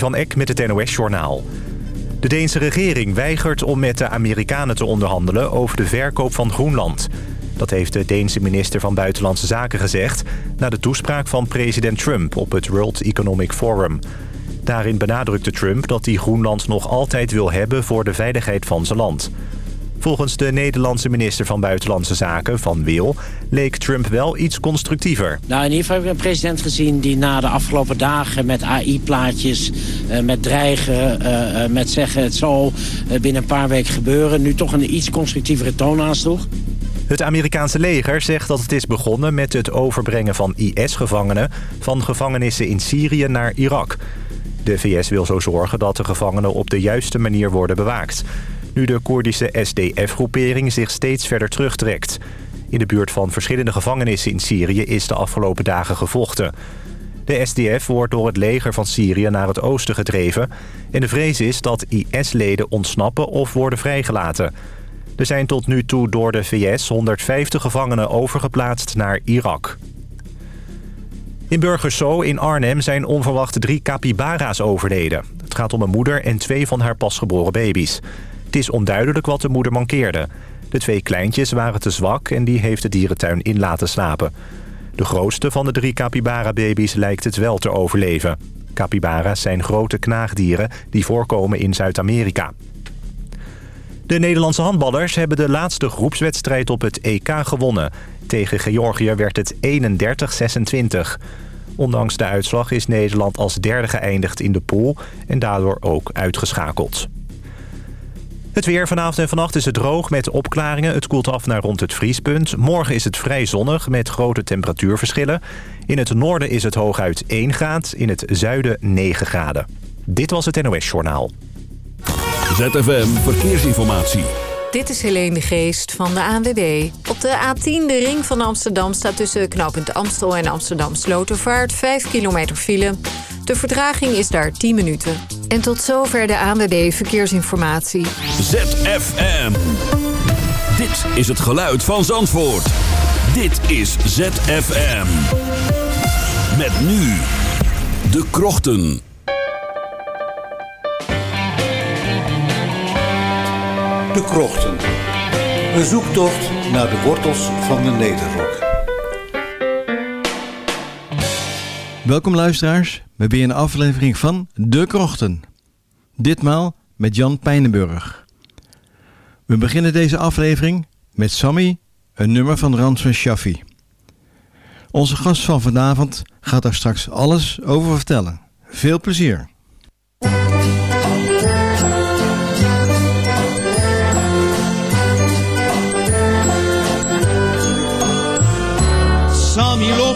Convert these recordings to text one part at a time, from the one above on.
van Eck met het NOS-journaal. De Deense regering weigert om met de Amerikanen te onderhandelen over de verkoop van Groenland. Dat heeft de Deense minister van Buitenlandse Zaken gezegd... na de toespraak van president Trump op het World Economic Forum. Daarin benadrukte Trump dat hij Groenland nog altijd wil hebben voor de veiligheid van zijn land. Volgens de Nederlandse minister van Buitenlandse Zaken, Van Wil... leek Trump wel iets constructiever. Nou, in ieder geval heb ik een president gezien die na de afgelopen dagen... met AI-plaatjes, uh, met dreigen, uh, met zeggen het zal binnen een paar weken gebeuren... nu toch een iets constructievere toon aansloeg. Het Amerikaanse leger zegt dat het is begonnen met het overbrengen van IS-gevangenen... van gevangenissen in Syrië naar Irak. De VS wil zo zorgen dat de gevangenen op de juiste manier worden bewaakt nu de Koerdische SDF-groepering zich steeds verder terugtrekt. In de buurt van verschillende gevangenissen in Syrië is de afgelopen dagen gevochten. De SDF wordt door het leger van Syrië naar het oosten gedreven... en de vrees is dat IS-leden ontsnappen of worden vrijgelaten. Er zijn tot nu toe door de VS 150 gevangenen overgeplaatst naar Irak. In Burgerso in Arnhem zijn onverwacht drie capybara's overleden. Het gaat om een moeder en twee van haar pasgeboren baby's. Het is onduidelijk wat de moeder mankeerde. De twee kleintjes waren te zwak en die heeft de dierentuin in laten slapen. De grootste van de drie capybara-baby's lijkt het wel te overleven. Capybara's zijn grote knaagdieren die voorkomen in Zuid-Amerika. De Nederlandse handballers hebben de laatste groepswedstrijd op het EK gewonnen. Tegen Georgië werd het 31-26. Ondanks de uitslag is Nederland als derde geëindigd in de pool en daardoor ook uitgeschakeld. Het weer vanavond en vannacht is het droog met opklaringen. Het koelt af naar rond het vriespunt. Morgen is het vrij zonnig met grote temperatuurverschillen. In het noorden is het hooguit 1 graad, in het zuiden 9 graden. Dit was het NOS Journaal. ZFM Verkeersinformatie. Dit is Helene de Geest van de ANWB. Op de A10, de ring van Amsterdam, staat tussen knooppunt Amstel en Amsterdam Slotervaart 5 kilometer file. De vertraging is daar 10 minuten. En tot zover de ANWB Verkeersinformatie. ZFM. Dit is het geluid van Zandvoort. Dit is ZFM. Met nu de krochten. De krochten. Een zoektocht naar de wortels van de nederrok. Welkom luisteraars bij weer een aflevering van De Krochten. Ditmaal met Jan Pijnenburg. We beginnen deze aflevering met Sammy, een nummer van Rans Shaffi. Onze gast van vanavond gaat daar straks alles over vertellen. Veel plezier!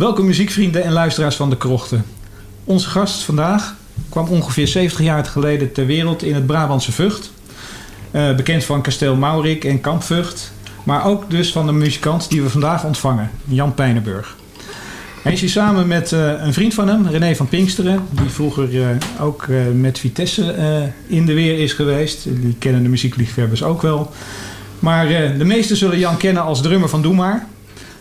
Welkom muziekvrienden en luisteraars van de Krochten. Onze gast vandaag kwam ongeveer 70 jaar geleden ter wereld in het Brabantse Vught. Eh, bekend van kasteel Maurik en Kamp Vught. Maar ook dus van de muzikant die we vandaag ontvangen, Jan Pijnenburg. Hij is hier samen met eh, een vriend van hem, René van Pinksteren. Die vroeger eh, ook met Vitesse in de weer is geweest. Die kennen de muziekliefhebbers ook wel. Maar de meesten zullen Jan kennen als drummer van Doe Maar.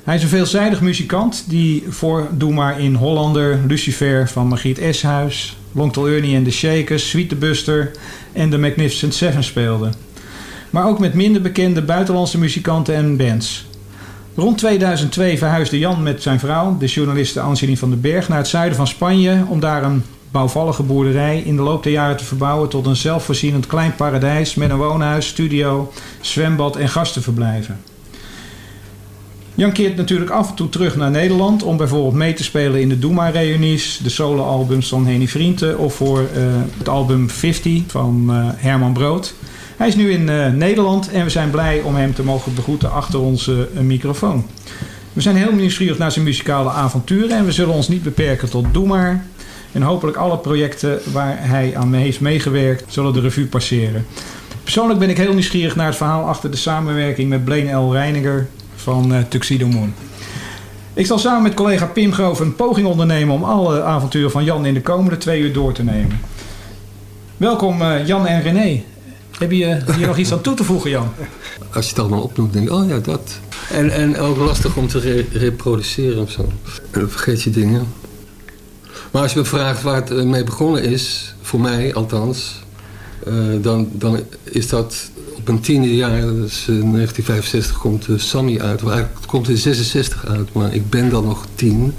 Hij is een veelzijdig muzikant die voor Doe Maar in Hollander, Lucifer van Margriet Eshuis, Longtel Ernie en de Shakers, Sweet the Buster en de Magnificent Seven speelde. Maar ook met minder bekende buitenlandse muzikanten en bands. Rond 2002 verhuisde Jan met zijn vrouw, de journaliste Angeline van den Berg, naar het zuiden van Spanje om daar een bouwvallige boerderij in de loop der jaren te verbouwen tot een zelfvoorzienend klein paradijs met een woonhuis, studio, zwembad en gastenverblijven. Jan keert natuurlijk af en toe terug naar Nederland om bijvoorbeeld mee te spelen in de Doema-reunies, de solo-albums van Henny Vrienden of voor eh, het album 50 van eh, Herman Brood. Hij is nu in eh, Nederland en we zijn blij om hem te mogen begroeten achter onze microfoon. We zijn heel nieuwsgierig naar zijn muzikale avonturen en we zullen ons niet beperken tot Doe Maar. En hopelijk alle projecten waar hij aan heeft meegewerkt zullen de revue passeren. Persoonlijk ben ik heel nieuwsgierig naar het verhaal achter de samenwerking met Blaine L. Reiniger van eh, Tuxedo Moon. Ik zal samen met collega Pim Groof een poging ondernemen om alle avonturen van Jan in de komende twee uur door te nemen. Welkom eh, Jan en René. Heb je hier nog iets aan toe te voegen, Jan? Als je het allemaal opnoemt, denk ik, oh ja, dat. En, en ook lastig om te re- reproduceren of zo. Dan vergeet je dingen. Maar als je me vraagt waar het eh, mee begonnen is, voor mij althans, eh, dan, dan is dat op een tiende jaar, dat is eh, 1965, komt uh, Sammy uit. Eigenlijk, het komt in 66 uit, maar ik ben dan nog tien.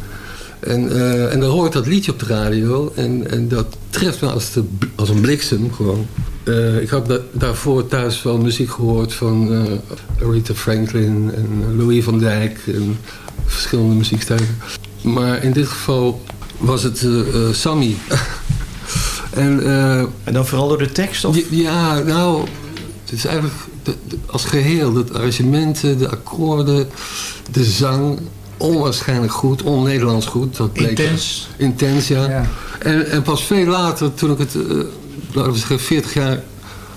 En, eh, en dan hoor ik dat liedje op de radio en, en dat treft me als, de, als een bliksem gewoon. Eh, ik had da- daarvoor thuis wel muziek gehoord van eh Rita Franklin en Louis van Dijk en verschillende muziekstijlen. Maar in dit geval was het eh, eh, Sammy. en, eh, En dan vooral door de tekst? Of? ja, nou, het is eigenlijk de- de- als geheel. De arrangementen, de akkoorden, de zang. Onwaarschijnlijk goed, on-Nederlands goed. Dat bleek- Intens. Intens, ja. Ja. En, en pas veel later, toen ik het, eh, laten we zeggen, 40 jaar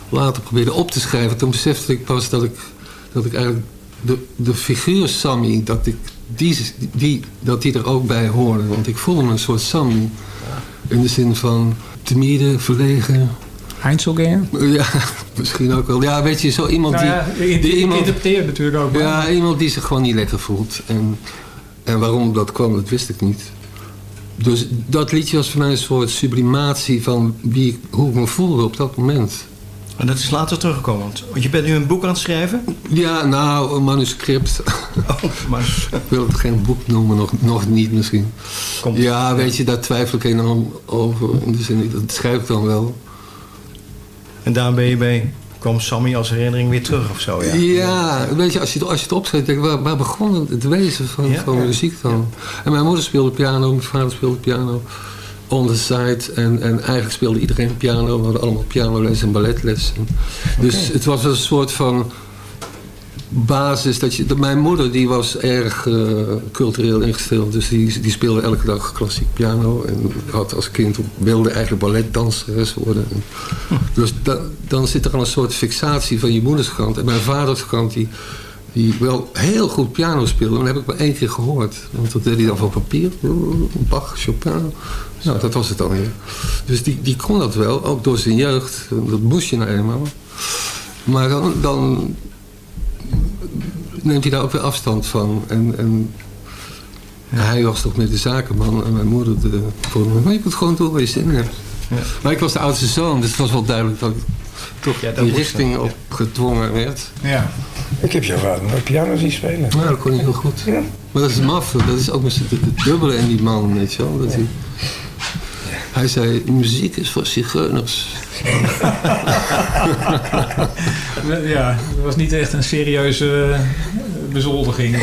later probeerde op te schrijven, toen besefte ik pas dat ik, dat ik eigenlijk de, de figuur Sammy, dat, ik die, die, dat die er ook bij hoorde. Want ik voelde me een soort Sammy. In de zin van timide, verlegen. Heinzelganger? Ja, misschien ook wel. Ja, weet je, zo iemand Nou die... ja, die ik iemand, interpreteer natuurlijk ook. maar- ja, iemand die zich gewoon niet lekker voelt. En, en waarom dat kwam, dat wist ik niet. Dus dat liedje was voor mij een soort sublimatie van wie, ik- hoe ik me voelde op dat moment. En dat is later teruggekomen. want- Want je bent nu een boek aan het schrijven? Ja, nou, een manuscript. Oh, maar ik wil het geen boek noemen, nog, nog niet misschien. komt Ja, weet je, daar twijfel ik enorm over. In de zin, dat schrijf ik dan wel. En daar ben je bij. Kwam Sammy als herinnering weer terug of zo? Ja. Ja, weet je, als je, het- als je het opschrijft, denk ik, waar, waar begon het, wezen van, Ja, van ja. muziek dan? En mijn moeder speelde piano, mijn vader speelde piano. On the side. En, en eigenlijk speelde iedereen piano. We hadden allemaal pianoles en balletles. En dus het was een soort van basis. Dat je, dat mijn moeder die was erg eh, cultureel ingesteld. Dus die, die speelde elke dag klassiek piano. En had als kind wilde eigenlijk balletdanseres worden. En dus da- dan zit er al een soort fixatie van je moeders kant. En mijn vaders kant die, die wel heel goed piano speelde. Maar dat heb ik maar één keer gehoord. Want dat deed hij dan van papier. Bach, Chopin. Nou, dat was het dan weer. Dus die, die kon dat wel, ook door zijn jeugd. Dat moest je nou eenmaal. Maar dan, dan neemt hij daar ook weer afstand van. En, en hij was toch met de zakenman en mijn moeder de vorm. Maar je moet gewoon doen waar je zin in hebt. Maar ik was de oudste zoon, dus het was wel duidelijk dat ik toch Ja, dat die richting op gedwongen werd. Ja. Ik heb jouw vader nooit piano zien spelen. Nou, dat kon hij heel goed. Maar dat is maf, dat is ook met z'n- het dubbele in die man, weet je wel. Dat hij, hij zei, muziek is voor zigeuners. Ja, het was niet echt een serieuze eh, bezoldiging.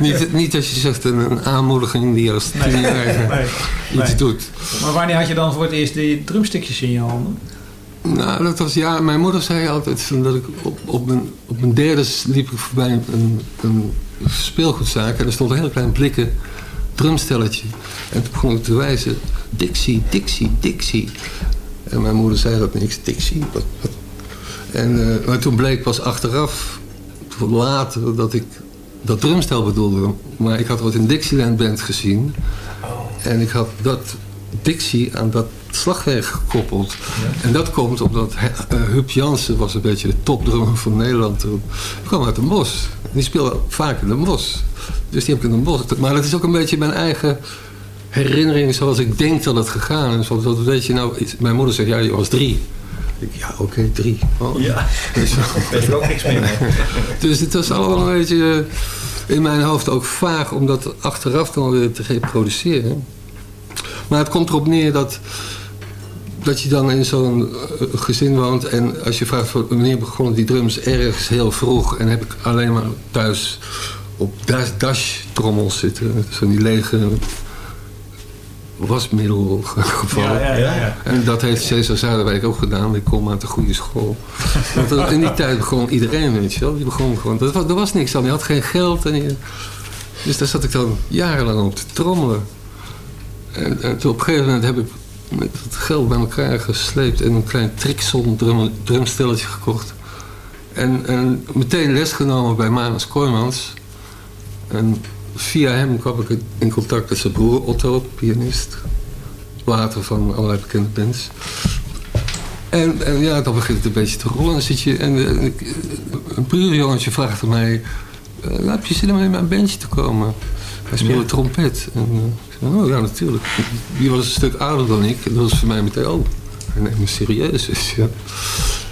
niet, niet als je zegt een, een aanmoediging die als Nee. tienjarige Nee. iets doet. Maar wanneer had je dan voor het eerst die drumstikjes in je handen? Nou, dat was ja. Mijn moeder zei altijd dat ik op, op, mijn, op mijn derde liep ik voorbij een, een speelgoedzaak en er stond een heel klein blikken drumstelletje. En toen begon ik te wijzen: Dixie, Dixie, Dixie. En mijn moeder zei dat niks, Dixie. Wat, wat? En, eh, maar toen bleek pas achteraf, later, dat ik dat drumstel bedoelde. Maar ik had wat in Dixieland Band gezien. En ik had dat Dixie aan dat slagwerk gekoppeld. En dat komt omdat uh, Huub Jansen was een beetje de topdrummer van Nederland toen. Die kwam uit Den Bosch. Die speelde vaak in Den Bosch. Dus die heb ik in Den Bosch. Maar dat is ook een beetje mijn eigen herinnering zoals ik denk dat het gegaan is. Want dat weet je nou, mijn moeder zegt, ja, je was drie. Ik, ja, oké, drie. Oh. Ja, Dus, weet er ook niks meer mee. dus het was allemaal een beetje eh, in mijn hoofd ook vaag om dat achteraf dan weer te reproduceren. Maar het komt erop neer dat, dat je dan in zo'n uh, gezin woont en als je vraagt wanneer begonnen die drums ergens heel vroeg en heb ik alleen maar thuis op dash, dash trommels zitten, zo'n die lege wasmiddel gevallen. Ja, ja, ja. En dat heeft Cesar Zuiderwijk ook gedaan. Ik kom uit de goede school. Want in die tijd begon iedereen, weet je wel. Die begon gewoon, er, was, er was niks aan. Je had geen geld. En je, dus daar zat ik dan jarenlang op te trommelen. En, en toen op een gegeven moment heb ik met het geld bij elkaar gesleept... en een klein Trixon drum, drumstelletje gekocht. En, en meteen les genomen bij Manus Kooijmans. En via hem kwam ik in contact met zijn broer Otto, pianist. Later van allerlei bekende bands. En, en ja, dan begint het een beetje te rollen. Dan zit je, en, een buurjongetje vraagt mij... Uh, heb je zin om in mijn bandje te komen? Hij speelde ja. trompet. En, uh, zei, oh ja, natuurlijk. Die was een stuk ouder dan ik. En dat was voor mij meteen, oh, hij neemt me serieus. Dus, ja.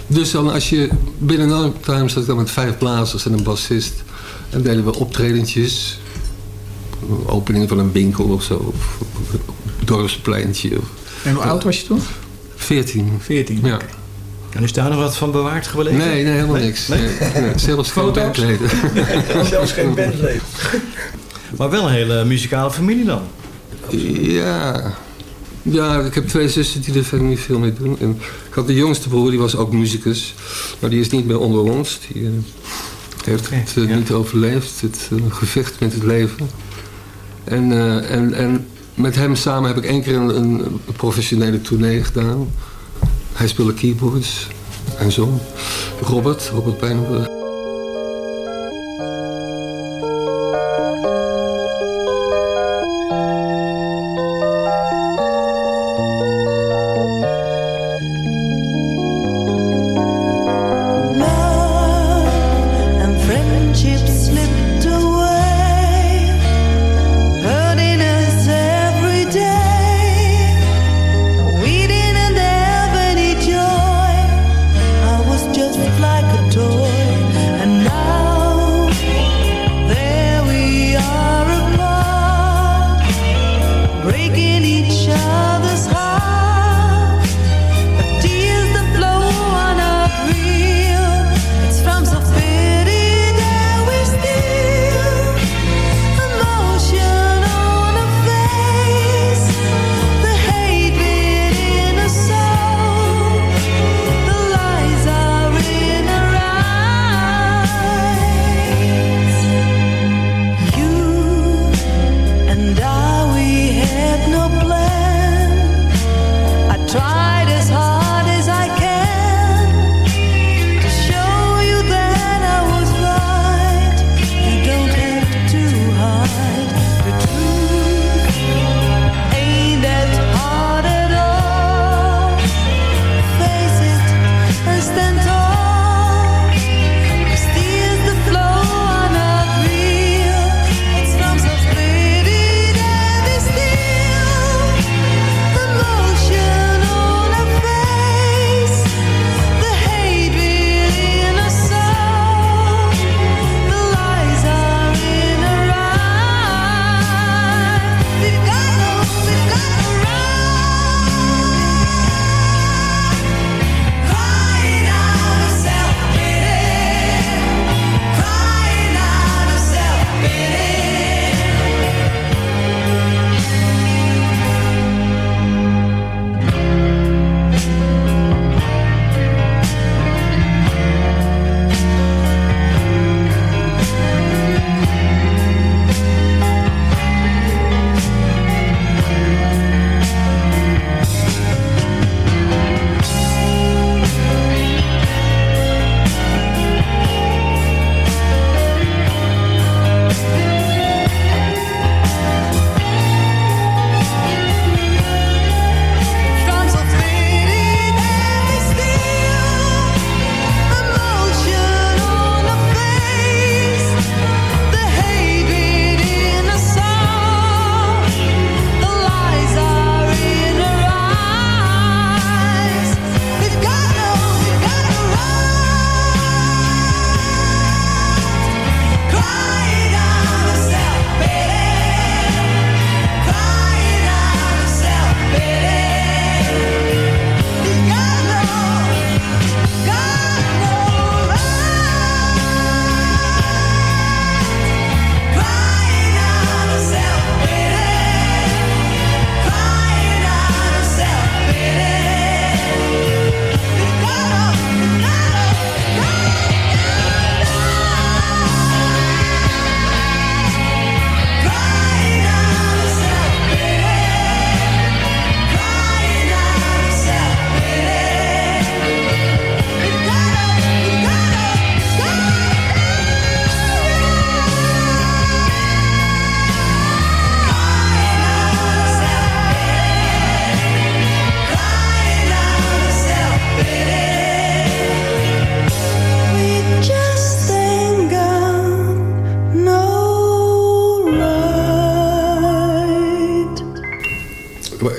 dus dan als je binnen no time zat ik dan met vijf blazers en een bassist. En deden we optredentjes opening van een winkel of zo. Of een dorpspleintje. En hoe oud was je toen? 14. 14. Ja. En is daar nog wat van bewaard gebleven? Nee, nee helemaal nee? niks. Nee, zelfs geen bandleden. zelfs geen bandleden. maar wel een hele muzikale familie dan? Ja. Ja, ik heb twee zussen die er verder niet veel mee doen. En ik had de jongste broer, die was ook muzikus. Maar die is niet meer onder ons. Die uh, heeft okay, het uh, ja. niet overleefd. Het uh, gevecht met het leven. En, uh, en, en met hem samen heb ik één keer een, een professionele tournee gedaan. Hij speelde keyboards en zong. Robert, Robert Pijnenburg.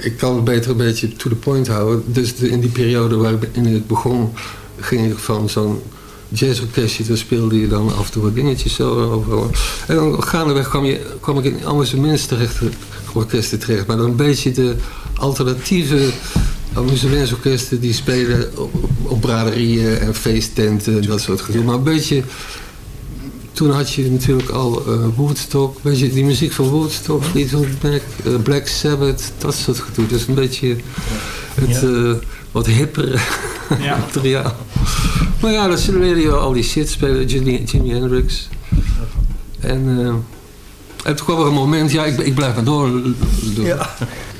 Ik kan het beter een beetje to the point houden. Dus in die periode waarin ik begon, ging ik van zo'n jazzorkestje, daar speelde je dan af en toe wat dingetjes zo overal. En dan gaandeweg kwam, je, kwam ik in amusements terecht, orkesten terecht. Maar dan een beetje de alternatieve amusementsorkesten die spelen op, op braderieën en feesttenten en dat soort gedoe. Maar een beetje toen had je natuurlijk al eh, Woodstock, weet je, die muziek van Woodstock, Fleetwood Mac, eh, Black Sabbath, dat soort gedoe. Dus een beetje het eh, wat hippere Ja. materiaal. Maar ja, dan leerde je al die shit spelen, Jimi, Jimi Hendrix. En, en toen kwam er een moment, ja, ik, ik blijf maar door. doen.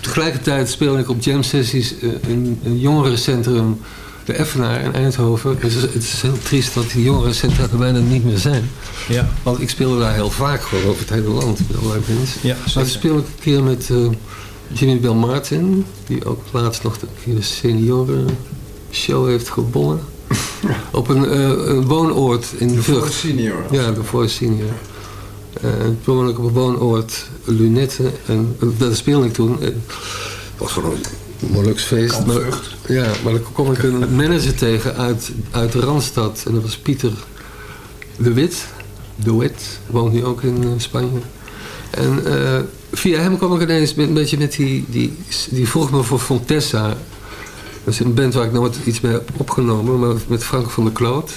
Tegelijkertijd speelde ik op jam sessies in een jongerencentrum de Effenaar in Eindhoven. Het is, het is heel triest dat die jongerencentra er bijna niet meer zijn. Ja. Want ik speelde daar heel vaak gewoon over het hele land met allerlei mensen. Ja, maar speelde ik een keer met eh, Jimmy Bell Martin, die ook laatst nog de, de senioren show heeft gewonnen. Op een, eh, een woonoord in De Vught. Senior. Ja, de Voice Senior. Eh, toen woonde ik op een woonoord Lunette en eh, daar speelde ik toen. Het was gewoon een Molux feest. Kamp Maar, Vught. ja, maar dan kwam ik een manager tegen uit, uit Randstad en dat was Pieter de Wit. De Wit, woont nu ook in eh, Spanje. En eh, via hem kwam ik ineens met, een beetje met die, die... Die vroeg me voor Fontessa. Dat is een band waar ik nooit iets mee heb opgenomen. Maar met Frank van der Kloot.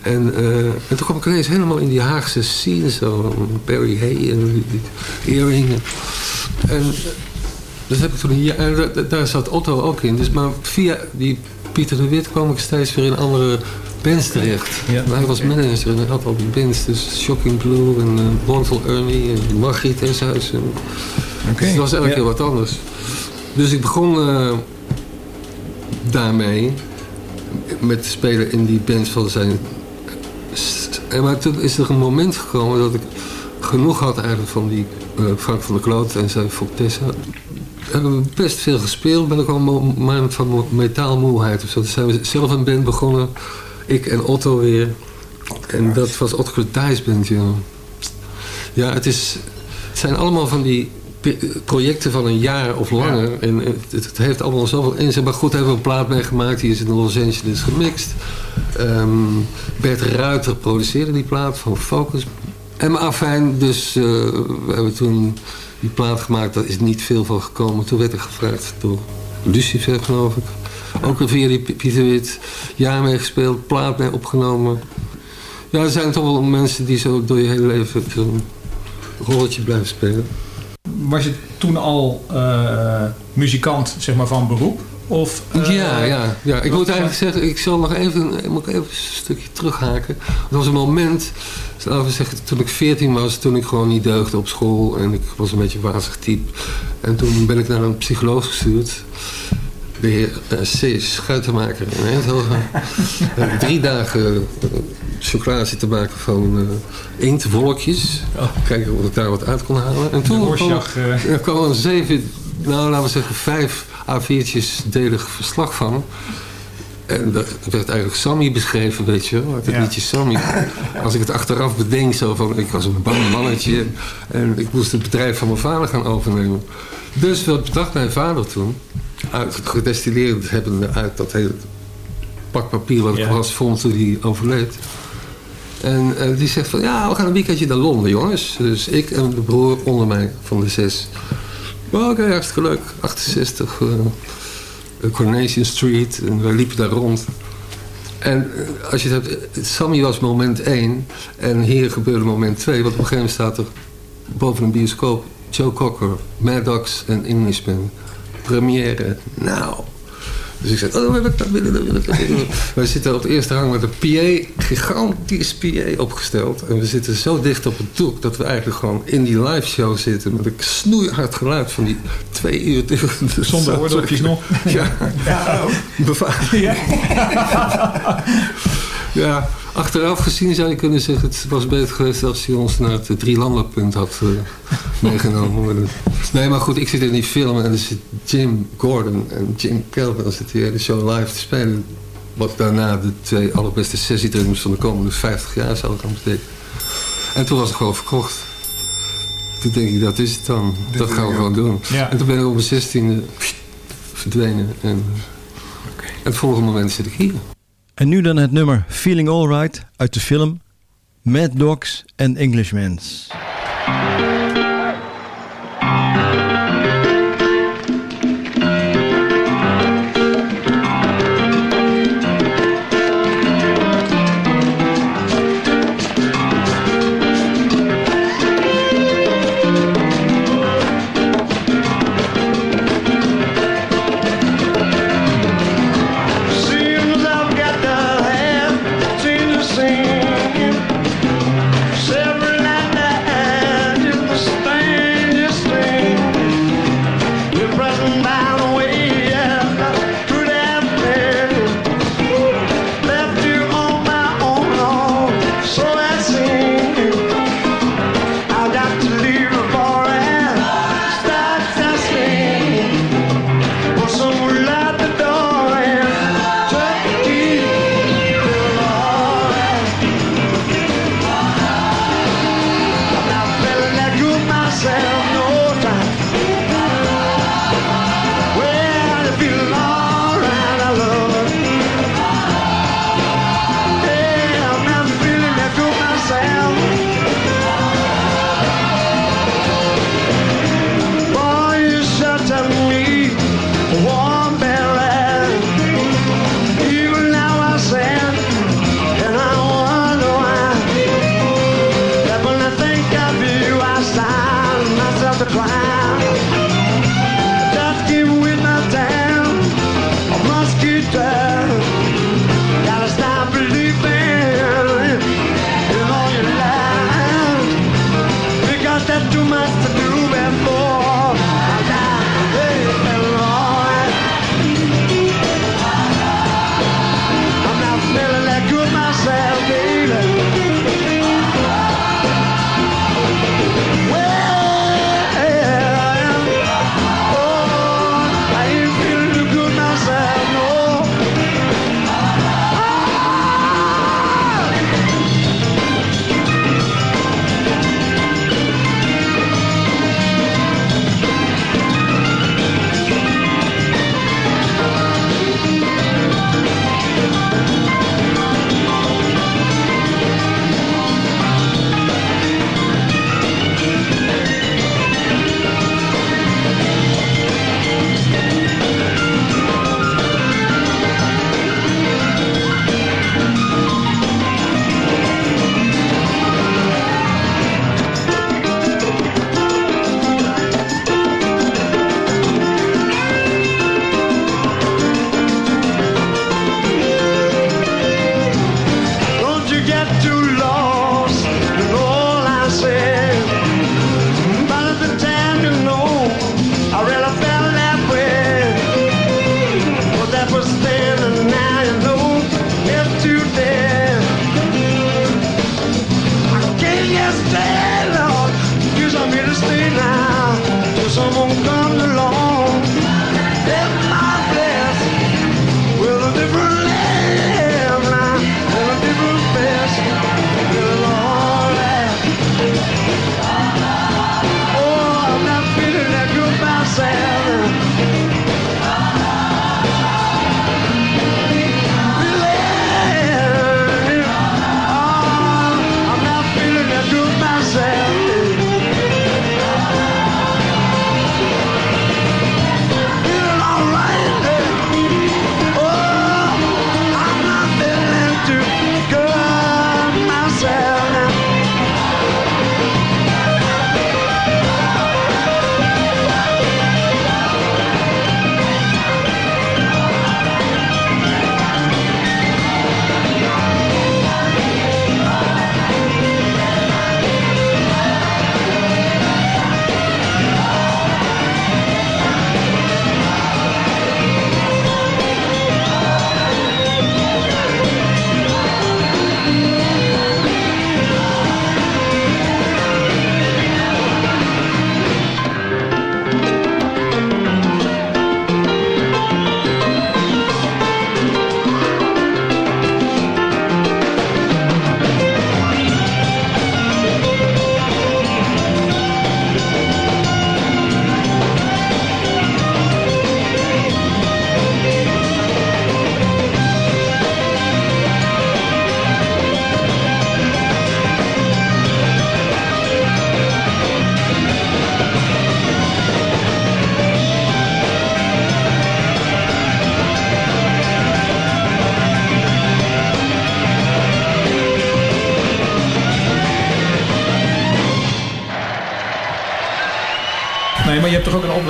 En, eh, en toen kwam ik ineens helemaal in die Haagse scene. Zo, Barry Hay en earringen. En dus heb ik toen hier... En da- daar zat Otto ook in. Dus maar via die Pieter de Wit kwam ik steeds weer in andere bands terecht. Ja. Maar hij was manager en hij had al die bands. Dus Shocking Blue en uh, Ernie en Margriet Eshuis. En, Oké. dus het was eigenlijk Ja. heel wat anders. Dus ik begon eh, daarmee met spelen in die bands van zijn... En maar toen is er een moment gekomen dat ik genoeg had eigenlijk van die eh, Frank van der Kloot en zijn Fortessa. Best veel gespeeld, ben ik al moment van mo- metaalmoeheid of zo. Toen zijn we zelf een band begonnen, ik en Otto weer. En dat was Otto Thijs band, ja. Ja, het, is, het zijn allemaal van die projecten van een jaar of langer. En het, het heeft allemaal zoveel inzet. Maar goed, hebben we een plaat meegemaakt. Die is in Los Angeles gemixt. Ehm, Bert Ruiter produceerde die plaat van Focus. En maar afijn, dus eh, we hebben toen die plaat gemaakt. Daar is niet veel van gekomen. Toen werd er gevraagd door Lucifer, geloof ik. Ook weer via die Pieter Wit. Jaar mee gespeeld, plaat mee opgenomen. Ja, er zijn toch wel mensen die zo door je hele leven zo'n rolletje blijven spelen. Was je toen al eh, muzikant zeg maar, van beroep? Of, eh, ja, ja, ja. Ik moet eigenlijk zeggen, ik zal nog even, moet even een stukje terughaken. Er was een moment, laten we zeggen, toen ik 14 was, toen ik gewoon niet deugde op school en ik was een beetje een wazig type. En toen ben ik naar een psycholoog gestuurd. De heer eh, C. Schuitenmaker in Eindhoven. Drie dagen eh, chocolade zitten maken van eh inktwolkjes. Kijken of ik daar wat uit kon halen. En toen kwam, er kwam een zeven, nou laten we zeggen vijf A4'tjes delig verslag van. En dat werd eigenlijk Sammy beschreven, weet je wel. Het Ja. liedje Sammy. Als ik het achteraf bedenk, zo van, ik was een bang mannetje. En ik moest het bedrijf van mijn vader gaan overnemen. Dus wat bedacht mijn vader toen? Uit, gedestilleerd hebbende uit dat hele pak papier wat ik Ja. was vond toen hij overleed. En die zegt van, ja, we gaan een weekendje naar Londen, jongens. Dus ik en de broer onder mij van de zes. Oké, hartstikke leuk. 68, eh, Coronation Street. En wij liepen daar rond. En eh, als je het hebt, eh, Sammy was moment 1 en hier gebeurde moment 2. Want op een gegeven moment staat er boven een bioscoop Joe Cocker, Maddox en Englishman. Première. Nou. Dus ik zei, oh, wil ik dat willen, dat wil ik dat willen. Wij zitten op de eerste rang met een PA, gigantisch PA opgesteld. En we zitten zo dicht op het doek dat we eigenlijk gewoon in die live show zitten. Met een snoeihard geluid van die twee uur. Zonder oordopjes nog. Ja. Ja, Ja. ja, Achteraf gezien zou je kunnen zeggen... het was beter geweest als hij ons naar het drielandenpunt had uh, meegenomen. Nee, maar goed, ik zit in die film en er zit Jim Gordon en Jim Kelvin... zitten hier de show live te spelen. Wat daarna de twee allerbeste sessiedrummers van de komende 50 jaar zou gaan betekenen. En toen was het gewoon verkocht. Toen denk ik, dat is het dan. Dat gaan we gewoon doen. En toen ben ik op mijn zestiende verdwenen. En, en het volgende moment zit ik hier. En nu dan het nummer Feeling Alright uit de film Mad Dogs and Englishmen.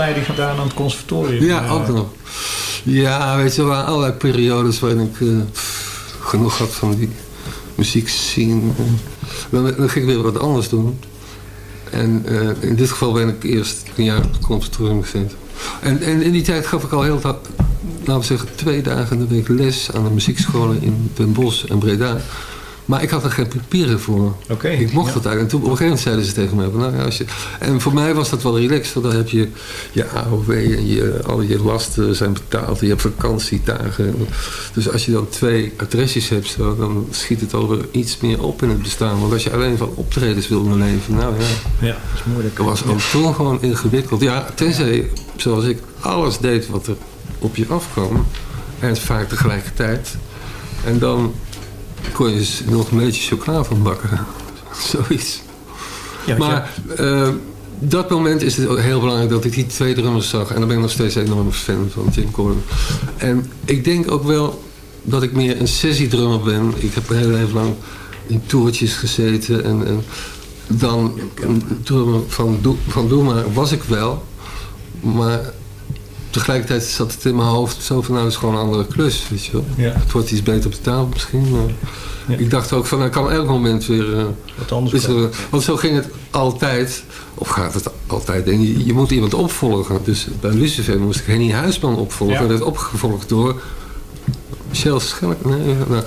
Opleiding gedaan aan het conservatorium? Ja, Eh, ook nog. Ja, weet je, er waren allerlei periodes waarin ik eh, genoeg had van die muziek zien. Dan, dan ging ik weer wat anders doen. En eh, in dit geval ben ik eerst een jaar op het conservatorium gezeten. En, en in die tijd gaf ik al heel, laten we zeggen, twee dagen in de week les aan de muziekscholen in Den Bosch en Breda. Maar ik had er geen papieren voor. Ik mocht dat eigenlijk. En toen op een gegeven moment zeiden ze tegen mij. Nou, ja, als je, en voor mij was dat wel relaxed. Want dan heb je je AOW en je, al je lasten zijn betaald. Je hebt vakantiedagen. Dus als je dan twee adresjes hebt, zo, dan schiet het over iets meer op in het bestaan. Want als je alleen van optredens wil leven, nou ja. Ja, dat is moeilijk. Dat was ook toen gewoon ingewikkeld. Ja, tenzij, zoals ik, alles deed wat er op je afkwam. En vaak tegelijkertijd. En dan kon je dus nog een beetje chocola van bakken. Zoiets. Ja, maar eh, dat moment is het heel belangrijk dat ik die twee drummers zag. En daar ben ik nog steeds een enorme fan van, Jim Corlin. En ik denk ook wel dat ik meer een sessiedrummer ben. Ik heb een heel leven lang in toertjes gezeten. En, en dan een drummer van, van Doe Maar was ik wel. Maar tegelijkertijd zat het in mijn hoofd zo van nou, het is gewoon een andere klus, weet je wel. Ja. Het wordt iets beter betaald misschien, maar Ja. ik dacht ook van, nou, kan elk moment weer... eh, Wat anders is er- komen. want zo ging het altijd, of gaat het altijd, denk je, je moet iemand opvolgen. Dus bij Lucifer moest ik Henny Huisman opvolgen. Ja. Dat werd opgevolgd door Michel Schelk. Nee, nou,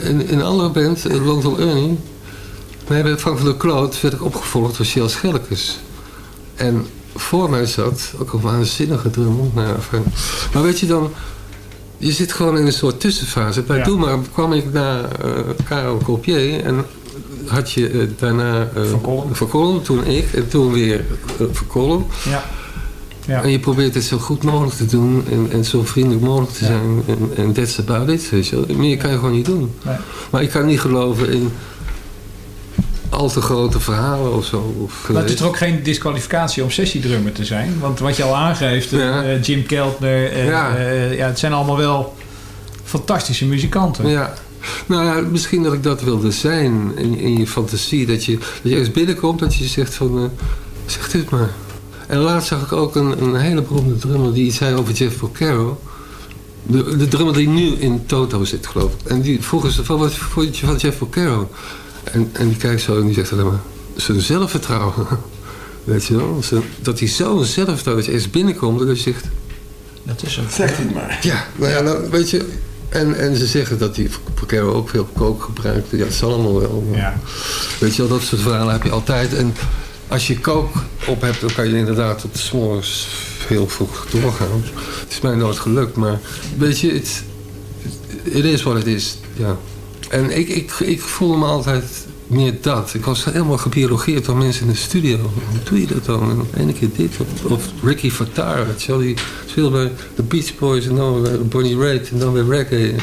in een andere band, eh, Lontel Ernie, nee, bij Frank van der Kloot werd ik opgevolgd door Michel Schelkes. En voor mij zat ook een waanzinnige drummer. Nou, maar weet je dan, je zit gewoon in een soort tussenfase. Bij Ja. Doe maar kwam ik naar eh Karel Copier en had je eh, daarna Van Kolm. Van Kolm, toen ik en toen weer Van Kolm. Ja. Ja. En je probeert het zo goed mogelijk te doen en, en zo vriendelijk mogelijk te zijn. En, en that's about it, weet je. Meer kan je gewoon niet doen. Nee. Maar ik kan niet geloven in al te grote verhalen of zo. Of, Maar het is toch ook geen disqualificatie om sessiedrummer te zijn? Want wat je al aangeeft, eh, Ja. Jim Keltner, Ja. eh, ja, het zijn allemaal wel fantastische muzikanten. Ja. Nou ja, misschien dat ik dat wilde zijn in, in je fantasie. Dat je, dat je ergens binnenkomt dat je zegt van, eh, zeg dit maar. En laatst zag ik ook een, een hele beroemde drummer die iets zei over Jeff Porcaro. De, de drummer die nu in Toto zit, geloof ik. En die vroegen ze van, wat vond je van Jeff Porcaro? En, en die kijkt zo en die zegt alleen maar, zijn zelfvertrouwen. Weet je wel? Zijn- Dat hij zo'n zelfvertrouwen, dat je eens binnenkomt en dat je zegt, Dat is een... Zeg het maar. ja, nou ja, nou, weet je. En, en ze zeggen dat die Porcaro ook veel kook gebruikt. Ja, het zal allemaal wel. Ja. Weet je wel, dat soort verhalen heb je altijd. En als je kook op hebt, dan kan je inderdaad tot de s'morgens heel vroeg doorgaan. Het is mij nooit gelukt, maar weet je, het is wat het is. Ja. En ik, ik, ik voelde me altijd meer dat. Ik was helemaal gebiologeerd door mensen in de studio. Hoe doe je dat dan? En ene keer dit. Of, of Ricky Fattar, weet je wel, die speelde bij de Beach Boys en dan bij Bonnie Raitt en dan weer reggae.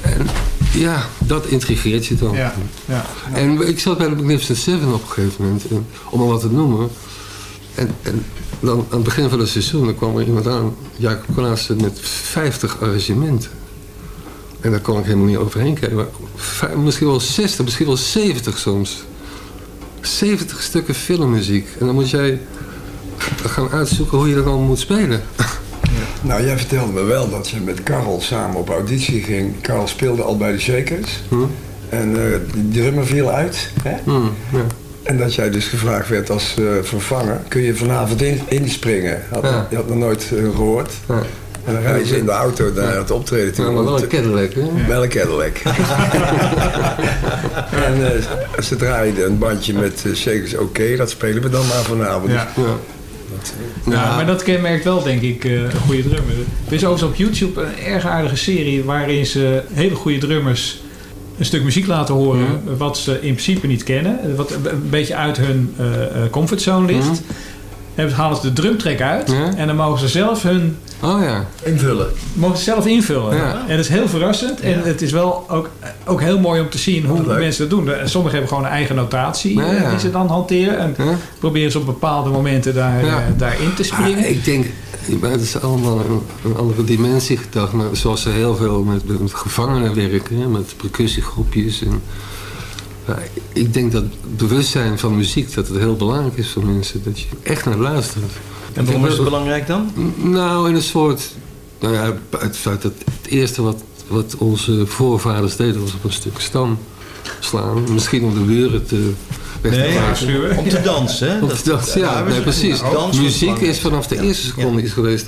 En ja, dat intrigeert je dan. Ja, ja. En ik zat bij de Magnificent Seven op een gegeven moment, en, om maar wat te noemen. En, en dan aan het begin van het seizoen dan kwam er iemand aan, Jacob Klaassen, met 50 arrangementen. En daar kon ik helemaal niet overheen kijken. Misschien wel 60, misschien wel 70 soms. 70 stukken filmmuziek. En dan moet jij gaan uitzoeken hoe je dat allemaal moet spelen. Nou, jij vertelde me wel dat je met Karel samen op auditie ging. Karel speelde al bij de Shakers. Hm? En eh die drummer viel uit. Hè? Hm, ja. En dat jij dus gevraagd werd als eh, vervanger. Kun je vanavond in, inspringen? Had, Ja. Je had nog nooit eh, gehoord. Ja. En dan rijden ze in de auto naar het optreden toe. Ja, maar wel een Cadillac, hè? Wel een Cadillac. en eh, ze draaiden een bandje met eh, Shakers Oké. dat spelen we dan maar vanavond. Ja. Ja. Ja, maar dat kenmerkt wel, denk ik, eh, een goede drummer. Er is overigens op YouTube een erg aardige serie waarin ze hele goede drummers een stuk muziek laten horen wat ze in principe niet kennen. Wat een beetje uit hun eh, eh, comfortzone ligt. Dan halen ze de drumtrack uit Ja. en dan mogen ze zelf hun Oh ja. Invullen. mogen ze zelf invullen. Ja. En dat is heel verrassend. En het is wel ook, ook heel mooi om te zien hoe Leuk. mensen dat doen. De- Sommigen hebben gewoon een eigen notatie Ja, eh, ja. die ze dan hanteren. En Ja. proberen ze op bepaalde momenten daar, Ja. eh, daarin te springen. Ah, ik denk, maar het is allemaal een, een andere dimensie gedacht. Maar zoals ze heel veel met, met gevangenen werken, met percussiegroepjes. En, ja, ik denk dat het bewustzijn van muziek, dat het heel belangrijk is voor mensen. Dat je echt naar luistert. En waarom is het belangrijk dan? Nou, in een soort... Nou ja, uit het feit dat het eerste wat, wat onze voorvaders deden... was op een stuk stam slaan. Misschien om de buren te... weg te Nee, maken. om te dansen, hè? Om Dat- te dansen, ja, nee, precies. nou, Muziek is vanaf de eerste seconde iets geweest.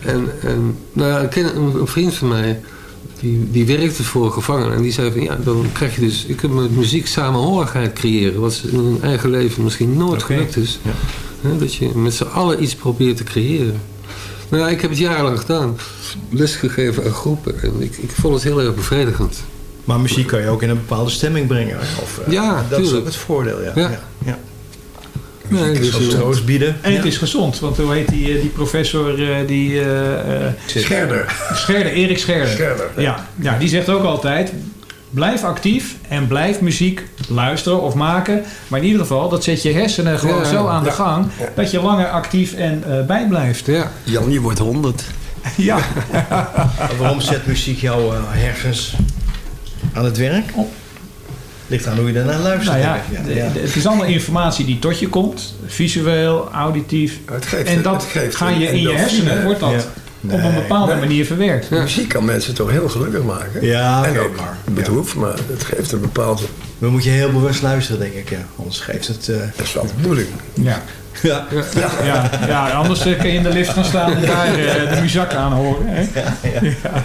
En, en nou ja, een vriend van mij... Die, die werkte voor gevangenen. En die zei van ja, dan krijg je dus... Je kunt met muziek samenhorigheid creëren. Wat in hun eigen leven misschien nooit gelukt is. Hè, dat je met z'n allen iets probeert te creëren. Nou ja, ik heb het jarenlang gedaan. Lesgegeven aan groepen. En ik, ik vond het heel erg bevredigend. Maar muziek kan je ook in een bepaalde stemming brengen. Of, eh, Ja, dat is ook het voordeel, ja. Ja. ja. Nee, dus, is troost bieden. En het is gezond, want hoe heet die, eh, die professor eh, die... eh, Scherder. Scherder, Erik Scherder. Scherder, ja. Ja, ja, die zegt ook altijd... Blijf actief en blijf muziek luisteren of maken. Maar in ieder geval, dat zet je hersenen gewoon Ja, zo aan de gang... ja. dat je langer actief en eh bijblijft. Ja. Jan, je wordt 100. Ja. Waarom zet muziek jouw eh, hersens aan het werk? Ligt aan hoe je daarnaar luistert. Nou ja, de- de- het is allemaal informatie die tot je komt. Visueel, auditief. Het geeft, En dat het geeft ga je in je hersenen, wordt dat Ja. op een bepaalde Nee. manier verwerkt. Muziek kan mensen toch heel gelukkig maken. Ja, en oké, ook maar- bedroefd, maar het geeft een bepaalde... Dan moet je heel bewust luisteren, denk ik. Ja. Anders geeft het... eh, Dat is wel de bedoeling. Ja. ja. Ja, ja, anders eh, kun je in de lift gaan staan en daar eh, de muzak aan horen. Hè? Ja.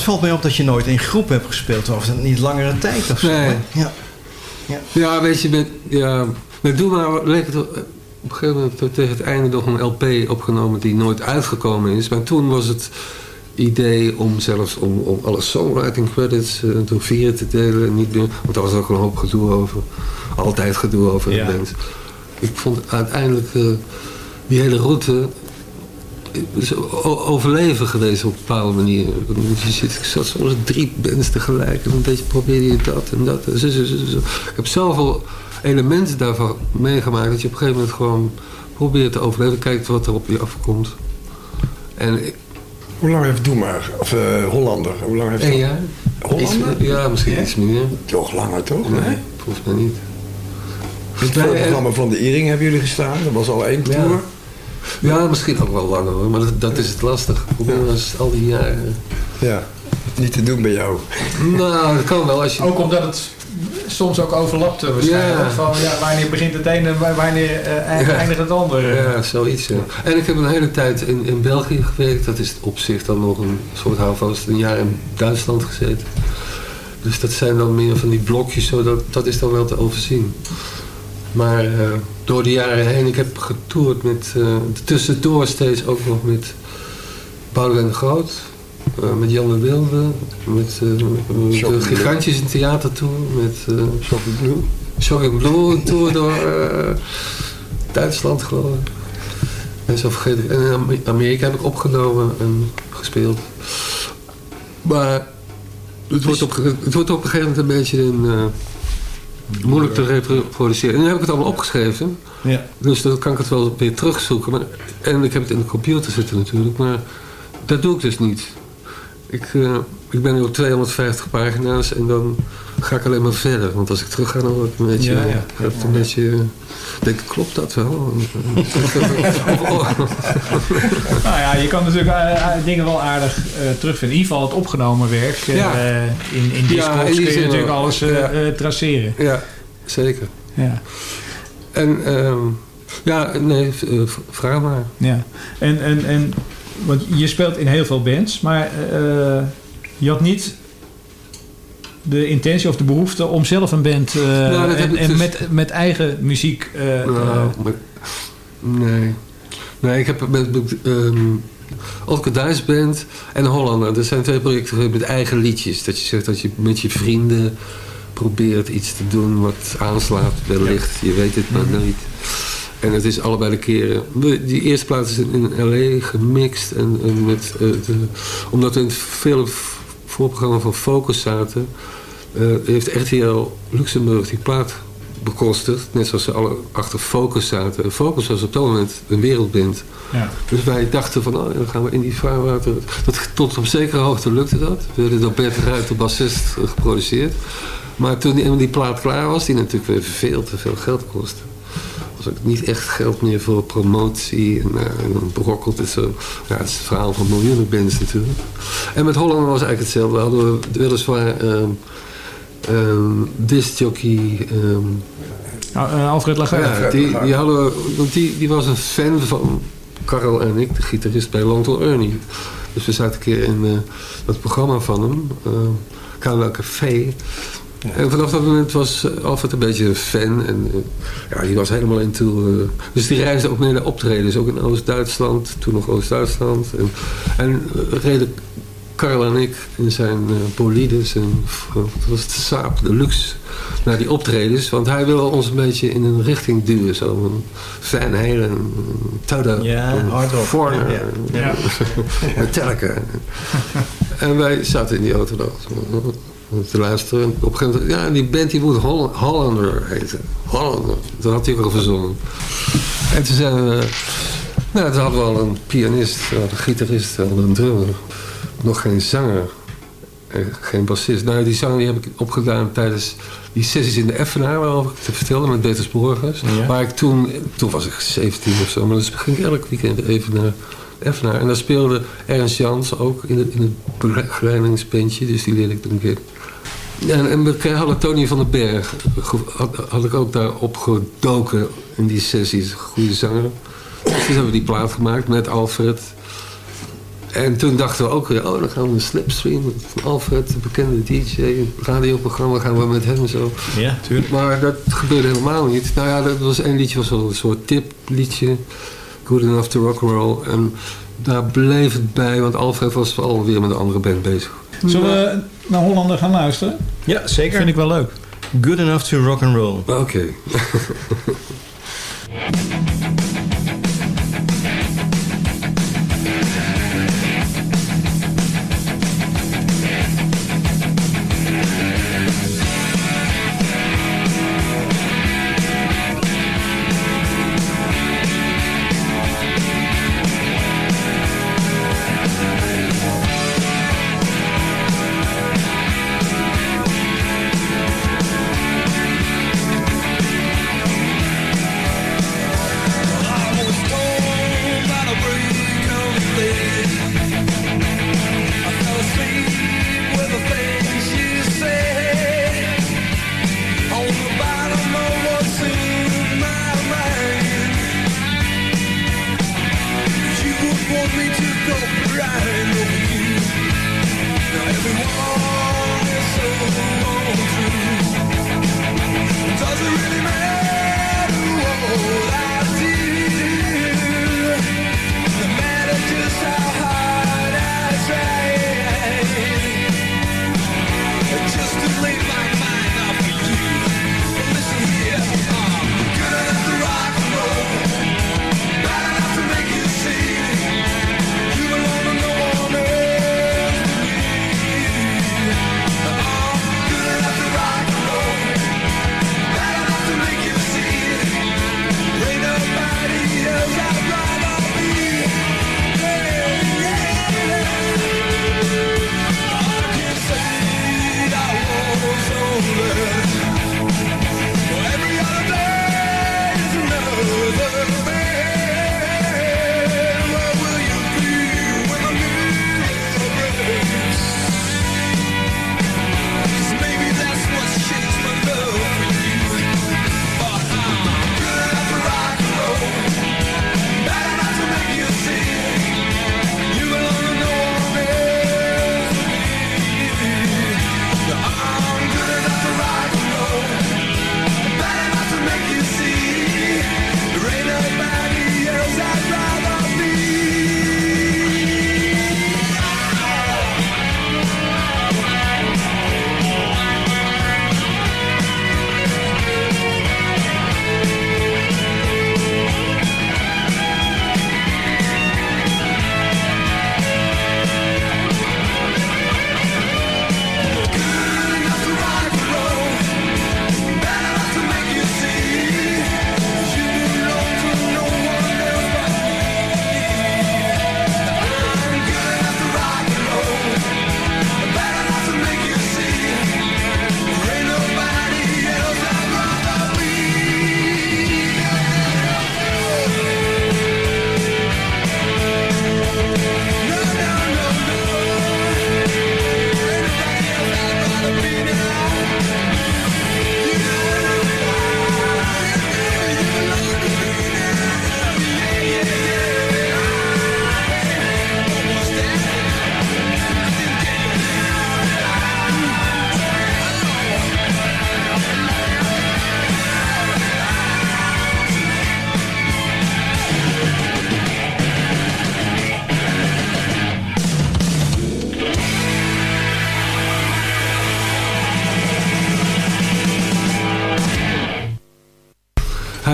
het valt mij op dat je nooit in groep hebt gespeeld. Of niet langere tijd of zo. Nee. Ja. Ja, weet je, met, ja, met Doe maar leek het op een gegeven moment tegen het einde nog een LP opgenomen die nooit uitgekomen is. Maar toen was het idee om zelfs om, om alle songwriting credits uh, door vieren te delen. Niet meer, want daar was ook een hoop gedoe over. Altijd gedoe over Ja. Ik vond uiteindelijk eh, die hele route overleven geweest op een bepaalde manier. Je zit, ik zat soms drie bands tegelijk en een beetje probeerde je dat en dat. En zo, zo, zo. Ik heb zoveel elementen daarvan meegemaakt dat je op een gegeven moment gewoon probeert te overleven. Kijkt wat er op je afkomt. En ik- Hoe lang heeft Doe maar, of eh, Hollander, hoe lang heeft dat? jaar. Hollander? Iets- ja, misschien iets meer. Toch langer, toch? Nee, volgens mij niet. Het voorprogramma van de Iring hebben jullie gestaan. Dat was al één tour. Ja, misschien ook wel langer hoor, maar dat, dat is het lastig. Probeer eens al die jaren. Ja, niet te doen bij jou. Nou, dat kan wel als je... Ook omdat het soms ook overlapte waarschijnlijk. Ja. Van ja, wanneer begint het een en wa- wanneer eh, eindigt het ander. Ja, zoiets. Ja. En ik heb een hele tijd in, in België gewerkt. Dat is op zich dan nog een soort houvast. Een jaar in Duitsland gezeten. Dus dat zijn dan meer van die blokjes. Zo, dat, dat is dan wel te overzien. Maar eh, door de jaren heen, ik heb getoerd met, eh, tussendoor steeds ook nog met Boudewijn de Groot. eh, met Jan de Wilde. Met de Gigantjes in theatertour. Met uh, Shocking Blue. Shocking Blue, tour door Duitsland geloof ik. En zo vergeet ik. En in Am- Amerika heb ik opgenomen en gespeeld. Maar het wordt op, ge- het wordt op een gegeven moment een beetje een, moeilijk te reproduceren. En nu heb ik het allemaal opgeschreven. Ja. Dus dan kan ik het wel weer terugzoeken. Maar, en ik heb het in de computer zitten natuurlijk. Maar dat doe ik dus niet. Ik, eh, ik ben nu op 250 pagina's en dan ga ik alleen maar verder. Want als ik terug ga, dan word ik een beetje... Ja, ja. een beetje denk ik, klopt dat wel? Nou ja, je kan natuurlijk eh, eh, dingen wel aardig eh, terugvinden. In ieder geval het opgenomen werk. in, in die kun je natuurlijk alles traceren. Ja, zeker. Ja. En ehm, ja, nee, vraag maar. Ja, en, en, en want je speelt in heel veel bands, maar je had niet de intentie of de behoefte om zelf een band Nou, heb en, dus- met, met eigen muziek. Nou, maar- nee. Nee, ik heb met, met um, Olke Duits Band en Hollander. Dat zijn twee projecten met eigen liedjes. Dat je zegt dat je met je vrienden probeert iets te doen wat aanslaat wellicht. Je weet het maar Mhm. nooit. En het is allebei de keren. Die eerste plaat is in L.A. gemixt. En, en met, eh, de, omdat we in het vele v- voorprogramma van Focus zaten... eh, heeft RTL Luxemburg die plaat bekostigd. Net zoals ze alle achter Focus zaten. Focus was op dat moment een wereldband. Ja. Dus wij dachten van, oh, dan gaan we in die vaarwater... Dat, tot op zekere hoogte lukte dat. We werden door Bert de bassist, geproduceerd. Maar toen die, die plaat klaar was, die natuurlijk weer veel te veel geld kostte... was ook niet echt geld meer voor promotie. En, eh, en dan brokkelt het zo. Ja, het is het verhaal van miljoenen bands natuurlijk. En met Holland was eigenlijk hetzelfde. We hadden we weliswaar... ehm ehm discjockey... ehm, Nou, eh, Alfred Lagarde. ja, die, die, hadden we, want die, die was een fan van Karel en ik, de gitarist bij Long Tall Ernie. Dus we zaten een keer in eh, dat programma van hem, uh, Canada Café. En vanaf dat moment was Alfred een beetje een fan. En ja, die was helemaal into... eh, dus die reisde ook mee naar optredens. Ook in Oost-Duitsland. Toen nog Oost-Duitsland. En, en reden Karel en ik in zijn eh bolides. En eh, wat was het Saab Deluxe. Naar die optredens. Want hij wil ons een beetje in een richting duwen. Zo een Van Halen. Toto. Ja. Foreigner. Metallica. en wij zaten in die auto te luisteren. En op een gegeven moment, ja, die band die moet Holl- Hollander heten. Hollander. Dat had hij al verzonnen. En toen zijn we, nou, toen hadden we al een pianist, een gitarist, een drummer. Nog geen zanger. En geen bassist. Nou, die zanger die heb ik opgedaan tijdens die sessies in de Effenaar, waarover ik te vertellen met Peters Borgers. Ja. Waar ik toen, toen was ik 17 of zo, maar dus ging ik elk weekend even naar Effenaar. En daar speelde Ernst Jans ook in het, in het begeleidingsbandje, dus die leerde ik toen een keer. En, en we hadden Tony van den Berg, had, had ik ook daar opgedoken in die sessies, goede zanger. Dus toen hebben we die plaat gemaakt met Alfred. En toen dachten we ook weer, oh, dan gaan we een slipstream van Alfred, de bekende DJ, een radioprogramma, gaan we met hem zo. Ja, tuurlijk. Maar dat gebeurde helemaal niet. Nou ja, dat was één liedje, was wel een soort tipliedje. Good Enough to Rock and Roll. En daar bleef het bij, want Alfred was alweer met een andere band bezig. Zullen we naar Hollander gaan luisteren? Ja, zeker. Vind ik wel leuk. Good enough to rock and roll. Oké.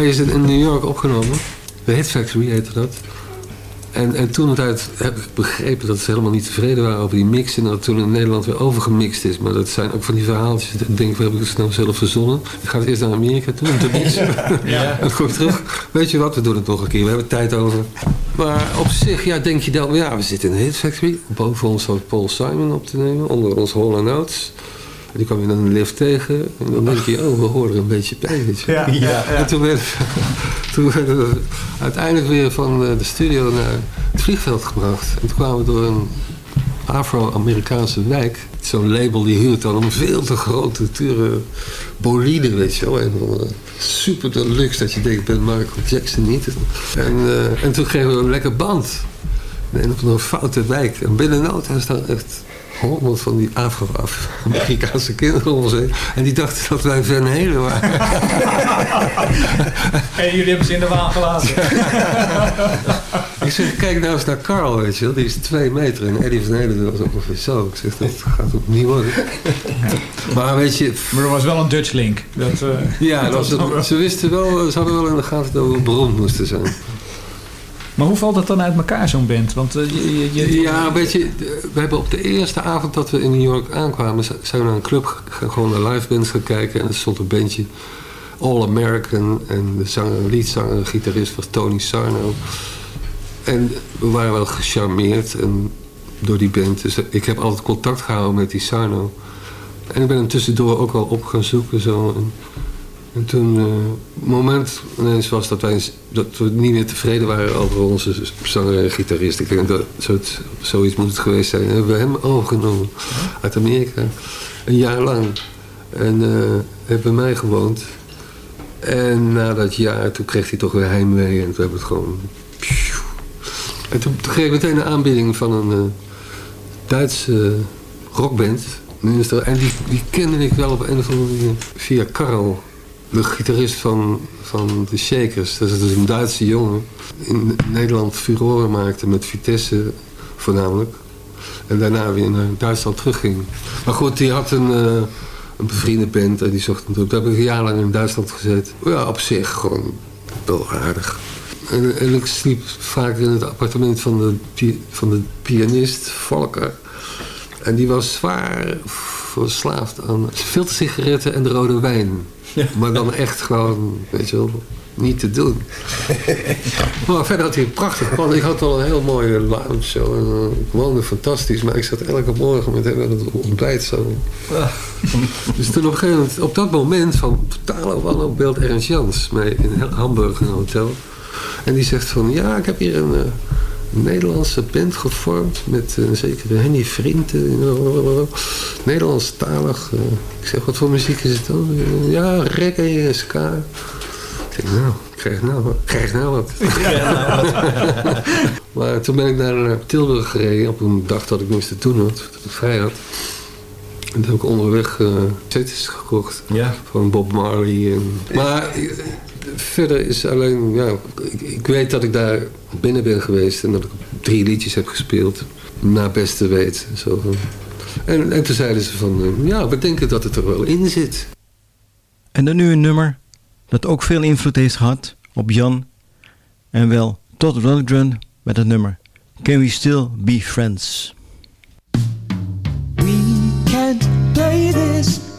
is in in New York opgenomen. De Hit Factory heette dat. En, en toen het uit heb ik begrepen dat ze helemaal niet tevreden waren over die mix. En dat het toen in Nederland weer overgemixt is. Maar dat zijn ook van die verhaaltjes. Ik denk, we hebben het nou zelf verzonnen. Ik ga het eerst naar Amerika toe om te mixen. Ja. En dan kom ik terug. Weet je wat, we doen het nog een keer. We hebben tijd over. Maar op zich, ja, denk je dan... Ja, we zitten in de Hit Factory. Boven ons had Paul Simon op te nemen. Onder ons Hall Notes. En die kwam je dan de lift tegen. En dan denk je, oh, we horen een beetje bij. Weet je. Ja, ja, ja. En toen werden, toen werden we uiteindelijk weer van eh, de studio naar het vliegveld gebracht. En toen kwamen we door een Afro-Amerikaanse wijk. Zo'n label die huurt dan een veel te grote, dure bolide, weet je wel. En dan, eh, super deluxe dat je denkt, ik ben Michael Jackson niet. En, eh, en toen kregen we een lekker band. In een of andere foute wijk. En binnen no time staan echt honderd van die Afro-Amerikaanse kinderen om ons heen. En die dachten dat wij Van Halen waren. En jullie hebben ze in de waan gelaten. Ik zeg, kijk nou eens naar Carl, weet je wel. Die is twee meter en Eddie van Halen was ongeveer zo. Ik zeg, dat gaat ook niet worden. Maar weet je... Maar er was wel een Dutch link. Dat, eh, Ja, dat was ze wisten wel, ze hadden wel in de gaten dat we beroemd moesten zijn. Maar hoe valt dat dan uit elkaar, zo'n band? Want eh, je, je, Ja, weet je, we hebben op de eerste avond dat we in New York aankwamen, zijn we naar een club gewoon naar live bands gaan kijken. En er stond een bandje All American en de zanger, leadzanger, de gitarist was Tony Sarno. En we waren wel gecharmeerd en, door die band. Dus ik heb altijd contact gehouden met die Sarno. En ik ben hem tussendoor ook wel op gaan zoeken. Zo. En toen, eh, het moment ineens was dat, wij, dat we niet meer tevreden waren over onze zanger en gitarist. Ik denk dat zoiets, moet het geweest zijn. En hebben we hem overgenomen uit Amerika. Een jaar lang. En eh heeft bij mij gewoond. En na dat jaar, toen kreeg hij toch weer heimwee. En toen hebben we het gewoon... En toen, kreeg ik meteen een aanbieding van een eh, Duitse rockband. En die, die kende ik wel op een of andere manier via Karel. De gitarist van, van de Shakers. Dat is dus een Duitse jongen. In Nederland furoren maakte met Vitesse voornamelijk. En daarna weer naar Duitsland terugging. Maar goed, die had een, eh, een bevriende band en die zocht hem op. Daar heb ik een jaar lang in Duitsland gezeten. Ja, op zich gewoon wel aardig. En, ik sliep vaak in het appartement van de, van de pianist, Volker. En die was zwaar verslaafd aan filtersigaretten en de rode wijn. Maar dan echt gewoon, weet je wel, niet te doen. maar verder had hij een prachtig man. Ik had al een heel mooie lounge zo. En, eh, ik woonde fantastisch, maar ik zat elke morgen met hem aan het ontbijt zo. dus toen op een gegeven moment, op dat moment van totale wanhoop Ernst Jans mee in Hamburg een hotel. En die zegt van, ja, ik heb hier een... eh, Nederlandse band gevormd met een zekere Henny Vriend. eh, Nederlandstalig. eh, ik zeg, wat voor muziek is het dan? Eh, ja, reggae en ska. Ik zeg, nou, krijg nou, wat- krijg nou wat. maar toen ben ik naar eh, Tilburg gereden op een dag dat ik niks te doen had. Dat ik vrij had. En toen heb ik onderweg eh CD's gekocht. Ja. Van Bob Marley. En, maar eh, verder is alleen, ja, ik, ik weet dat ik daar binnen ben geweest en dat ik drie liedjes heb gespeeld. Naar beste weet. Zo. En, en toen zeiden ze van, eh, ja, we denken dat het er wel in zit. En dan nu een nummer dat ook veel invloed heeft gehad op Jan en wel Todd Rundgren met het nummer Can We Still Be Friends? can't play this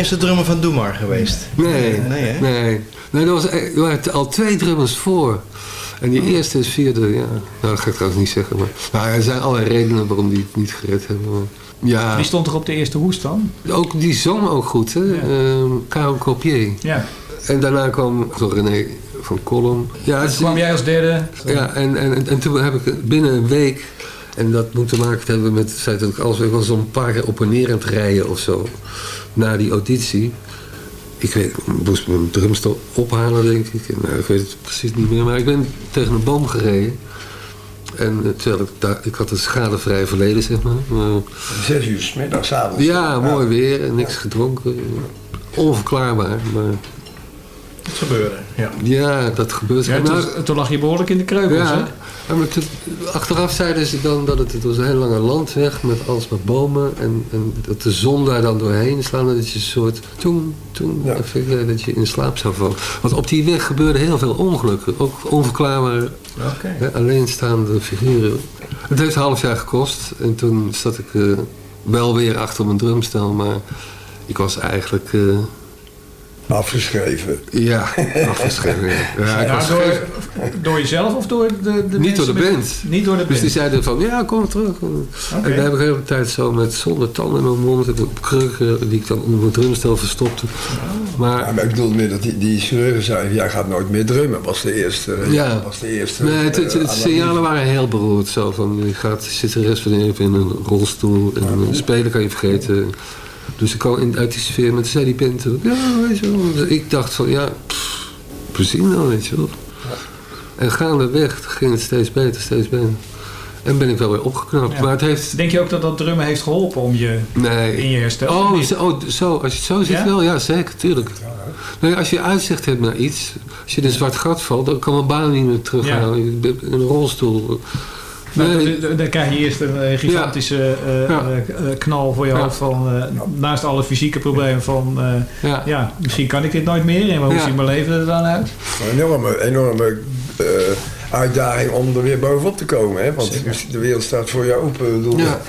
eerste drummer van Doe Maar geweest? Nee, Nee, hè? nee. nee er, was, er waren al twee drummers voor. En die eerste is vierde, ja. Nou, dat ga ik trouwens niet zeggen. Maar, maar er zijn allerlei redenen waarom die het niet gered hebben. Maar, ja, Wie stond er op de eerste hoest dan? ook, die zong ook goed, hè. Ehm, Karel Copier. Ja. En daarna kwam René van Kolm. Ja, kwam jij als derde? Ja, en, en, en toen heb ik binnen een week... En dat moet te maken hebben met het feit dat ik alles... Ik was al een paar keer op en neer aan het rijden of zo. Na die auditie. Ik weet, ik moest mijn drumstel ophalen, denk ik. Nou, ik weet het precies niet meer. Maar ik ben tegen een boom gereden. En eh, terwijl ik daar... Ik had een schadevrij verleden, zeg maar. maar Zes uur, 's middags, 's avonds. ja, mooi weer en niks gedronken. Onverklaarbaar, maar... Het gebeurde, ja. Ja, dat gebeurt. Ja, Nou, toen, toen lag je behoorlijk in de kreukels, hè? ja, maar toen- achteraf zeiden ze dan dat het, het was een hele lange landweg met alles met bomen. En, en dat de zon daar dan doorheen slaat. en Dat je een soort toen, toen dat je in slaap zou vallen. Want op die weg gebeurden heel veel ongelukken. Ook onverklaarbare, Oké. hè, alleenstaande figuren. Het heeft een half jaar gekost. En toen zat ik eh, wel weer achter mijn drumstel. Maar ik was eigenlijk... eh, Afgeschreven. ja, afgeschreven. Ja, Ja, ik Ja, was door, door jezelf of door de, de Niet door de band. met- niet door de Dus die band. zeiden van, ja, kom terug. En daar heb ik de hele tijd zo met zonder tanden in mijn mond... en op krukken die ik dan onder mijn drumstel verstopte. Maar, Ja, maar ik bedoel meer dat die, die chirurgen zeiden, jij gaat nooit meer drummen. Was de eerste. Ja. Was de eerste nee, het, het, eh, het signalen waren heel beroerd. Zo van, je gaat, zit de rest van je leven in een rolstoel... en spelen kan je vergeten. Dus ik kwam in, uit die sfeer met zei die band... Ja, weet je wel. Ik dacht van, ja, pff, plezier nou, weet je wel. En gaandeweg ging het steeds beter, steeds beter. En ben ik wel weer opgeknapt. Ja. Maar het heeft... Denk je ook dat dat drummen heeft geholpen om je Nee. in je herstel? Oh, zo, oh, zo, als je het zo ziet Ja? wel, ja zeker, tuurlijk. Nee, als je uitzicht hebt naar iets, als je in een zwart gat valt, dan kan mijn baan niet meer terughalen. In een rolstoel. Nou, Nee. dan- Dan krijg je eerst een eh, gigantische eh, Ja. eh, knal voor je Ja. hoofd van eh, naast alle fysieke problemen van eh, Ja. ja. misschien kan ik dit nooit meer en hoe Ja. ziet mijn leven er dan uit? Een enorme, enorme eh, uitdaging om er weer bovenop te komen. Hè? Want de wereld staat voor je open. Ik bedoel, Ja.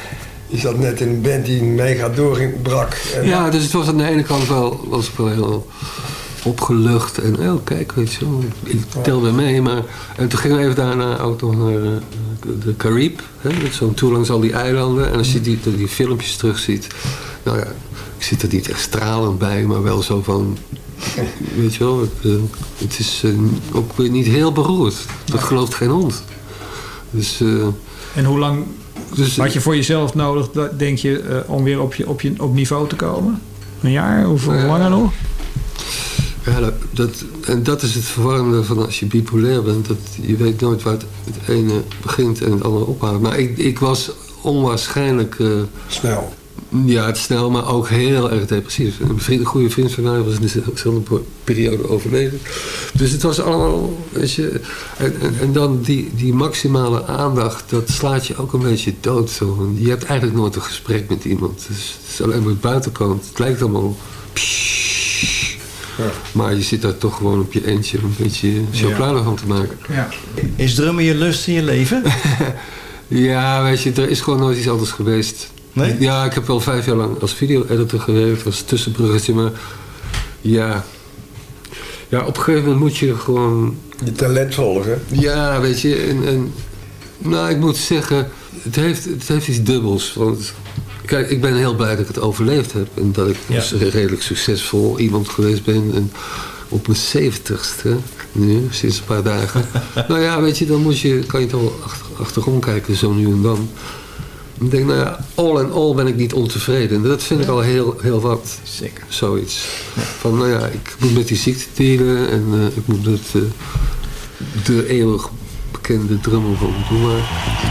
Je zat net in een band die mega doorbrak. En Ja, dus het was aan de ene kant wel, was wel heel opgelucht. En oh, kijk, weet je wel, ik tel weer mee. Maar, en toen gingen we even daarna ook nog naar eh, de Carib. Zo'n tour langs al die eilanden. En als je die, die filmpjes terugziet. Nou ja, ik zit er niet echt stralend bij, maar wel zo van... Weet je wel, het, eh, het is eh, ook weer niet heel beroerd. Dat gelooft geen hond. Dus... En hoe lang dus, had je voor jezelf nodig, denk je, om weer op, je, op, je, op niveau te komen? Een jaar? Ja. langer nog? Ja, dat, en dat is het verwarrende van als je bipolair bent. Dat je weet nooit waar het, het ene begint en het andere ophoudt. Maar ik, ik was onwaarschijnlijk... eh, Snel. Ja, het snel, maar ook heel erg depressief. Een, vriend, een goede vriend van mij was in dezelfde periode overleden. Dus het was allemaal... Weet je, en, en, en dan die, die maximale aandacht, dat slaat je ook een beetje dood. Zo. Je hebt eigenlijk nooit een gesprek met iemand. Dus het is alleen maar het buitenkant. Het lijkt allemaal... Maar je zit daar toch gewoon op je eentje een beetje chocolade van te maken. Ja. Is drummen je lust in je leven? Ja, weet je, er is gewoon nooit iets anders geweest. Nee? Ja, ik heb wel vijf jaar lang als video-editor gewerkt, als tussenbruggetje, maar ja. Ja, op een gegeven moment moet je gewoon... Je talent volgen. Ja, weet je, en, en nou, ik moet zeggen, het heeft, het heeft iets dubbels. Want kijk, ik ben heel blij dat ik het overleefd heb en dat ik Ja. dus redelijk succesvol iemand geweest ben. En op mijn zeventigste, nu, sinds een paar dagen. nou ja, weet je, dan moet je, kan je toch wel achter, achterom kijken, zo nu en dan. Ik denk, nou ja, all in all ben ik niet ontevreden. En dat vind ik al heel, heel wat. Zeker. Zoiets. Van, nou ja, ik moet met die ziekte dealen. En eh, ik moet met eh, de eeuwig bekende drummer van Doe maar.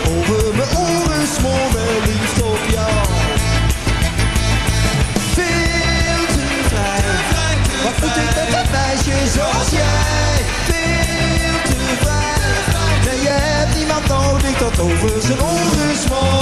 Over mijn oren smoor verliefd op jou. Veel te vrij, wat moet ik met een meisje zoals jij? Veel te vrij, nee je hebt niemand nodig tot over zijn oren smoor